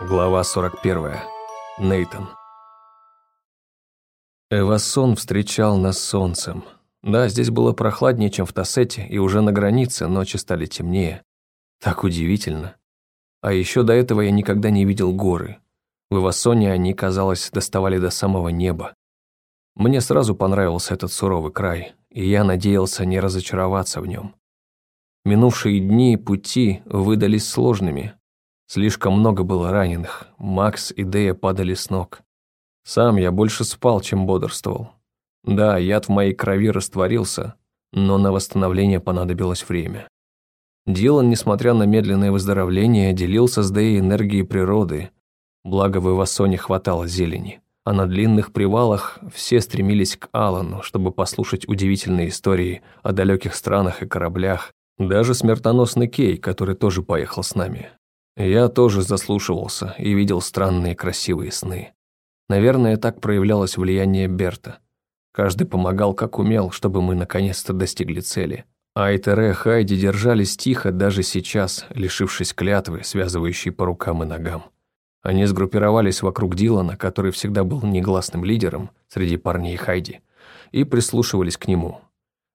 Глава 41. Нейтон. Эвасон встречал нас солнцем. Да, здесь было прохладнее, чем в Тассете, и уже на границе ночи стали темнее. Так удивительно. А еще до этого я никогда не видел горы. В Эвасоне они, казалось, доставали до самого неба. Мне сразу понравился этот суровый край, и я надеялся не разочароваться в нем. Минувшие дни пути выдались сложными, Слишком много было раненых. Макс и Дея падали с ног. Сам я больше спал, чем бодрствовал. Да, яд в моей крови растворился, но на восстановление понадобилось время. Дилан, несмотря на медленное выздоровление, делился с Деей энергией природы, благо в Ивасоне хватало зелени. А на длинных привалах все стремились к Алану, чтобы послушать удивительные истории о далеких странах и кораблях, даже смертоносный Кей, который тоже поехал с нами. Я тоже заслушивался и видел странные красивые сны. Наверное, так проявлялось влияние Берта. Каждый помогал как умел, чтобы мы наконец-то достигли цели. Айтере и Хайди держались тихо даже сейчас, лишившись клятвы, связывающей по рукам и ногам. Они сгруппировались вокруг Дилана, который всегда был негласным лидером среди парней Хайди, и прислушивались к нему.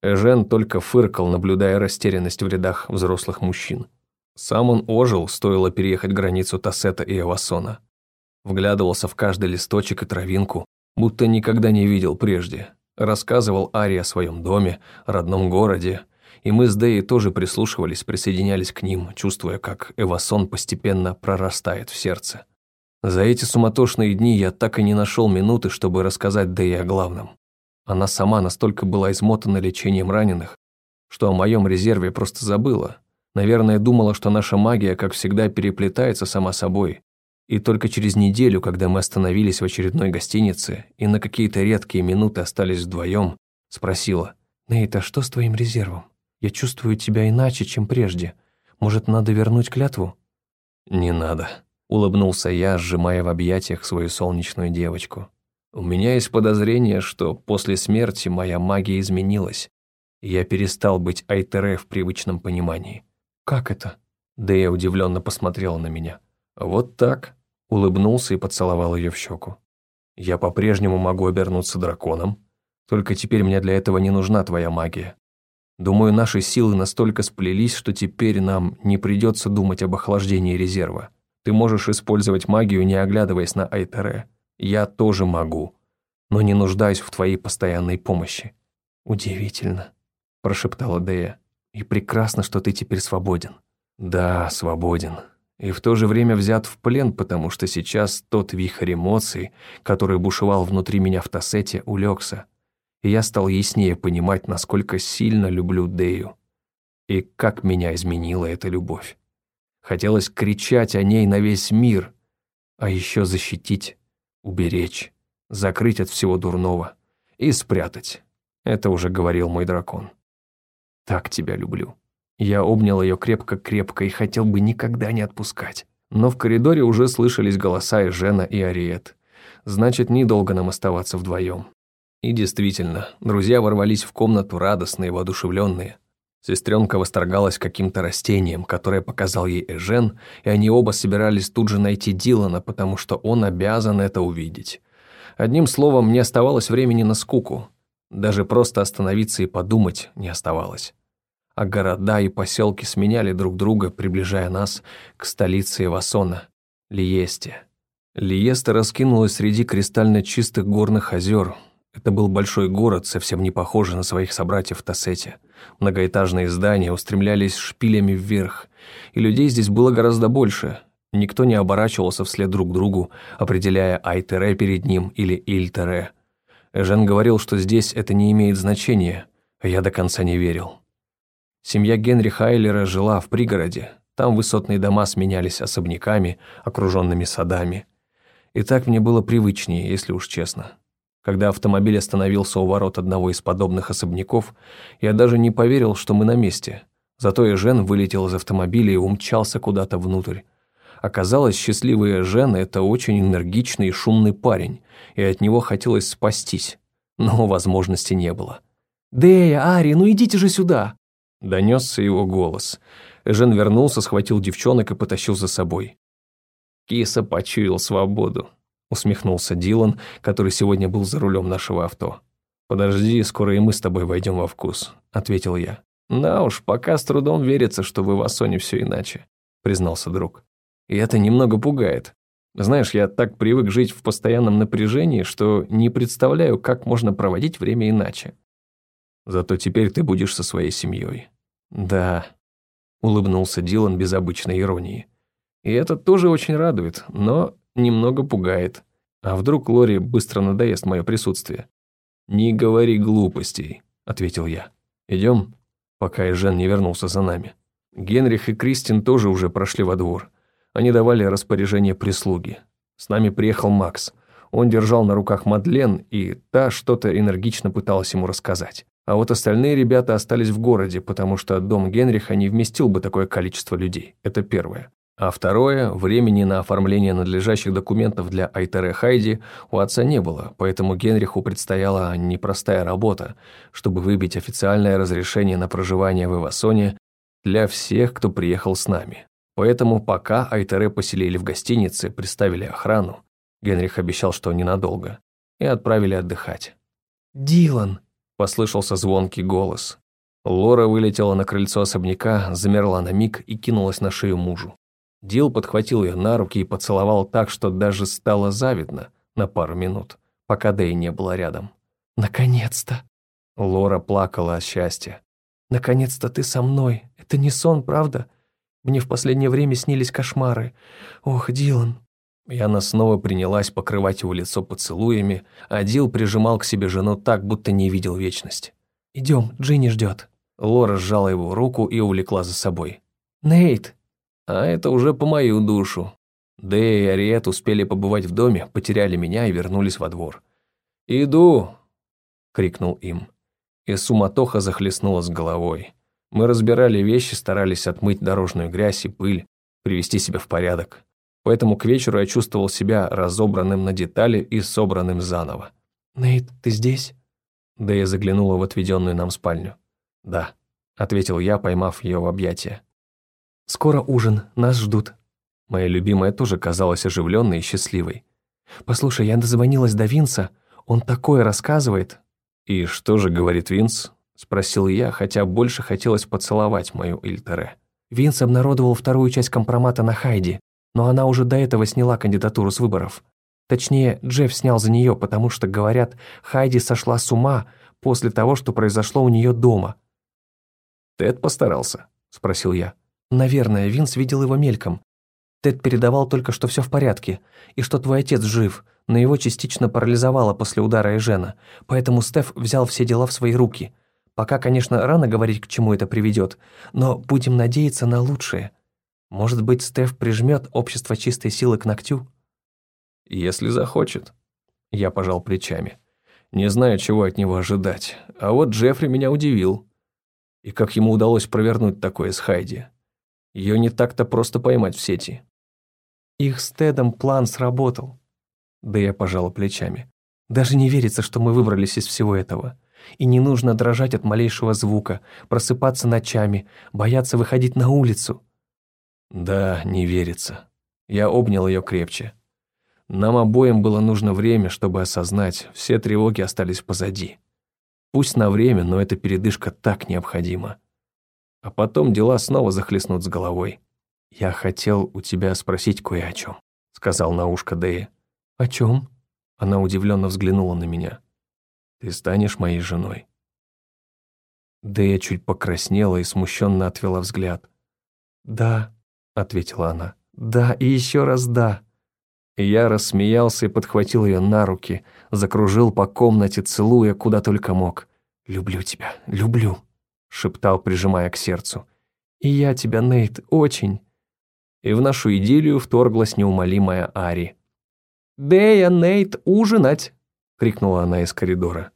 Эжен только фыркал, наблюдая растерянность в рядах взрослых мужчин. Сам он ожил, стоило переехать границу Тассета и Эвасона. Вглядывался в каждый листочек и травинку, будто никогда не видел прежде. Рассказывал Ари о своем доме, родном городе, и мы с Дэей тоже прислушивались, присоединялись к ним, чувствуя, как Эвасон постепенно прорастает в сердце. За эти суматошные дни я так и не нашел минуты, чтобы рассказать Дэе о главном. Она сама настолько была измотана лечением раненых, что о моем резерве просто забыла, Наверное, думала, что наша магия, как всегда, переплетается сама собой. И только через неделю, когда мы остановились в очередной гостинице и на какие-то редкие минуты остались вдвоем, спросила, «Нейт, а что с твоим резервом? Я чувствую тебя иначе, чем прежде. Может, надо вернуть клятву?» «Не надо», — улыбнулся я, сжимая в объятиях свою солнечную девочку. «У меня есть подозрение, что после смерти моя магия изменилась, и я перестал быть Айтере в привычном понимании». «Как это?» Дэя удивленно посмотрела на меня. «Вот так», — улыбнулся и поцеловал ее в щеку. «Я по-прежнему могу обернуться драконом, только теперь мне для этого не нужна твоя магия. Думаю, наши силы настолько сплелись, что теперь нам не придется думать об охлаждении резерва. Ты можешь использовать магию, не оглядываясь на Айтере. Я тоже могу, но не нуждаюсь в твоей постоянной помощи». «Удивительно», – прошептала Дея. И прекрасно, что ты теперь свободен. Да, свободен. И в то же время взят в плен, потому что сейчас тот вихрь эмоций, который бушевал внутри меня в Тассете, улегся. И я стал яснее понимать, насколько сильно люблю Дею. И как меня изменила эта любовь. Хотелось кричать о ней на весь мир, а еще защитить, уберечь, закрыть от всего дурного и спрятать. Это уже говорил мой дракон. Так тебя люблю». Я обнял ее крепко-крепко и хотел бы никогда не отпускать. Но в коридоре уже слышались голоса и Жена, и Ариет. Значит, недолго нам оставаться вдвоем. И действительно, друзья ворвались в комнату радостные, воодушевленные. Сестренка восторгалась каким-то растением, которое показал ей Эжен, и они оба собирались тут же найти Дилана, потому что он обязан это увидеть. Одним словом, не оставалось времени на скуку. Даже просто остановиться и подумать не оставалось. А города и поселки сменяли друг друга, приближая нас к столице Эвасона – Лиесте. Лиеста раскинулась среди кристально чистых горных озер. Это был большой город, совсем не похожий на своих собратьев в Тассете. Многоэтажные здания устремлялись шпилями вверх, и людей здесь было гораздо больше. Никто не оборачивался вслед друг другу, определяя Айтере перед ним или Ильтере – Эжен говорил, что здесь это не имеет значения, а я до конца не верил. Семья Генри Хайлера жила в пригороде. Там высотные дома сменялись особняками, окруженными садами. И так мне было привычнее, если уж честно. Когда автомобиль остановился у ворот одного из подобных особняков, я даже не поверил, что мы на месте. Зато Эжен вылетел из автомобиля и умчался куда-то внутрь. Оказалось, счастливый Жен – это очень энергичный и шумный парень, и от него хотелось спастись, но возможности не было. «Дея, Ари, ну идите же сюда!» Донесся его голос. Жен вернулся, схватил девчонок и потащил за собой. Киса почуял свободу, усмехнулся Дилан, который сегодня был за рулем нашего авто. «Подожди, скоро и мы с тобой войдем во вкус», — ответил я. «Да уж, пока с трудом верится, что в Ивасоне все иначе», — признался друг. «И это немного пугает. Знаешь, я так привык жить в постоянном напряжении, что не представляю, как можно проводить время иначе. Зато теперь ты будешь со своей семьей. Да, улыбнулся Дилан без обычной иронии. И это тоже очень радует, но немного пугает. А вдруг Лори быстро надоест мое присутствие? Не говори глупостей, ответил я. Идем, пока Эжен не вернулся за нами. Генрих и Кристин тоже уже прошли во двор. Они давали распоряжение прислуги. С нами приехал Макс. Он держал на руках Мадлен, и та что-то энергично пыталась ему рассказать. А вот остальные ребята остались в городе, потому что дом Генриха не вместил бы такое количество людей. Это первое. А второе, времени на оформление надлежащих документов для Айтере Хайди у отца не было, поэтому Генриху предстояла непростая работа, чтобы выбить официальное разрешение на проживание в Ивасоне для всех, кто приехал с нами. Поэтому пока Айтере поселили в гостинице, приставили охрану, Генрих обещал, что ненадолго, и отправили отдыхать. «Дилан!» – послышался звонкий голос. Лора вылетела на крыльцо особняка, замерла на миг и кинулась на шею мужу. Дил подхватил ее на руки и поцеловал так, что даже стало завидно на пару минут, пока Дэй не было рядом. «Наконец-то!» Лора плакала от счастья. «Наконец-то ты со мной. Это не сон, правда? Мне в последнее время снились кошмары. Ох, Дилан». И она снова принялась покрывать его лицо поцелуями, а Дил прижимал к себе жену так, будто не видел вечность. «Идем, Джинни ждет». Лора сжала его руку и увлекла за собой. «Нейт!» А это уже по мою душу. Дэя и Ариет успели побывать в доме, потеряли меня и вернулись во двор. «Иду!» — крикнул им. И суматоха захлестнула с головой. Мы разбирали вещи, старались отмыть дорожную грязь и пыль, привести себя в порядок. Поэтому к вечеру я чувствовал себя разобранным на детали и собранным заново. «Нейт, ты здесь?» Да я заглянула в отведенную нам спальню. «Да», — ответил я, поймав ее в объятия. «Скоро ужин, нас ждут». Моя любимая тоже казалась оживленной и счастливой. «Послушай, я дозвонилась до Винса, он такое рассказывает». «И что же говорит Винс?» Спросил я, хотя больше хотелось поцеловать мою Ильтере. Винс обнародовал вторую часть компромата на Хайди, но она уже до этого сняла кандидатуру с выборов. Точнее, Джефф снял за нее, потому что, говорят, Хайди сошла с ума после того, что произошло у нее дома. «Тед постарался?» – спросил я. «Наверное, Винс видел его мельком. Тед передавал только, что все в порядке, и что твой отец жив, но его частично парализовало после удара Эжена, поэтому Стеф взял все дела в свои руки – Пока, конечно, рано говорить, к чему это приведет, но будем надеяться на лучшее. Может быть, Стеф прижмет общество чистой силы к ногтю? Если захочет. Я пожал плечами. Не знаю, чего от него ожидать. А вот Джеффри меня удивил. И как ему удалось провернуть такое с Хайди. Ее не так-то просто поймать в сети. Их с Тедом план сработал. Да я пожала плечами. Даже не верится, что мы выбрались из всего этого. И не нужно дрожать от малейшего звука, просыпаться ночами, бояться выходить на улицу. Да, не верится. Я обнял ее крепче. Нам обоим было нужно время, чтобы осознать, все тревоги остались позади. Пусть на время, но эта передышка так необходима. А потом дела снова захлестнут с головой. «Я хотел у тебя спросить кое о чем», — сказал на ушко Дэя. «О чем?» Она удивленно взглянула на меня. Ты станешь моей женой». Дэя чуть покраснела и смущенно отвела взгляд. «Да», — ответила она. «Да, и еще раз да». Я рассмеялся и подхватил ее на руки, закружил по комнате, целуя куда только мог. «Люблю тебя, люблю», — шептал, прижимая к сердцу. «И я тебя, Нейт, очень». И в нашу идиллию вторглась неумолимая Ари. «Дэя, Нейт, ужинать!» Крикнула она из коридора.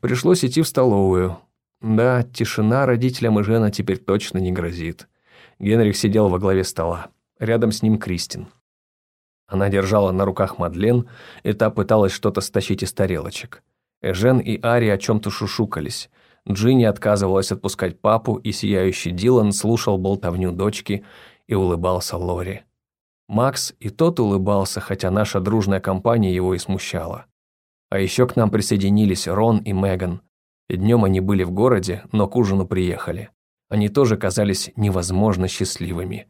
Пришлось идти в столовую. Да, тишина родителям и Жена теперь точно не грозит. Генрих сидел во главе стола. Рядом с ним Кристин. Она держала на руках Мадлен, и та пыталась что-то стащить из тарелочек. Эжен и Ари о чем-то шушукались. Джинни отказывалась отпускать папу, и сияющий Дилан слушал болтовню дочки и улыбался Лори. Макс и тот улыбался, хотя наша дружная компания его и смущала. А еще к нам присоединились Рон и Меган. Днем они были в городе, но к ужину приехали. Они тоже казались невозможно счастливыми.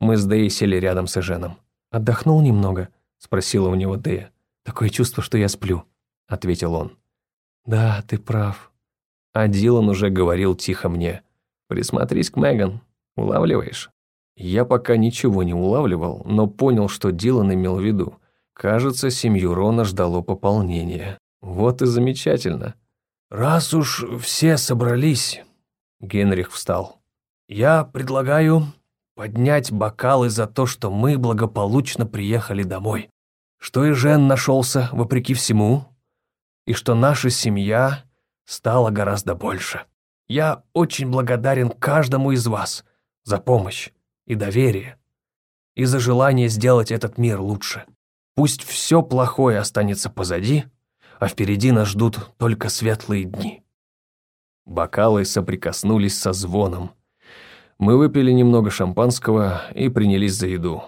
Мы с Дэей сели рядом с Эженом. «Отдохнул немного?» – спросила у него Дэя. «Такое чувство, что я сплю», – ответил он. «Да, ты прав». А Дилан уже говорил тихо мне. «Присмотрись к Меган. Улавливаешь?» Я пока ничего не улавливал, но понял, что Дилан имел в виду. Кажется, семью Рона ждало пополнение. Вот и замечательно. «Раз уж все собрались...» Генрих встал. «Я предлагаю поднять бокалы за то, что мы благополучно приехали домой, что и Жен нашелся вопреки всему, и что наша семья стала гораздо больше. Я очень благодарен каждому из вас за помощь и доверие, и за желание сделать этот мир лучше. Пусть все плохое останется позади, а впереди нас ждут только светлые дни». Бокалы соприкоснулись со звоном. Мы выпили немного шампанского и принялись за еду.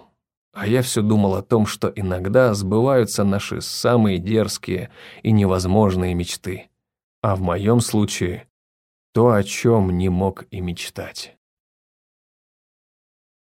А я все думал о том, что иногда сбываются наши самые дерзкие и невозможные мечты. А в моем случае то, о чем не мог и мечтать.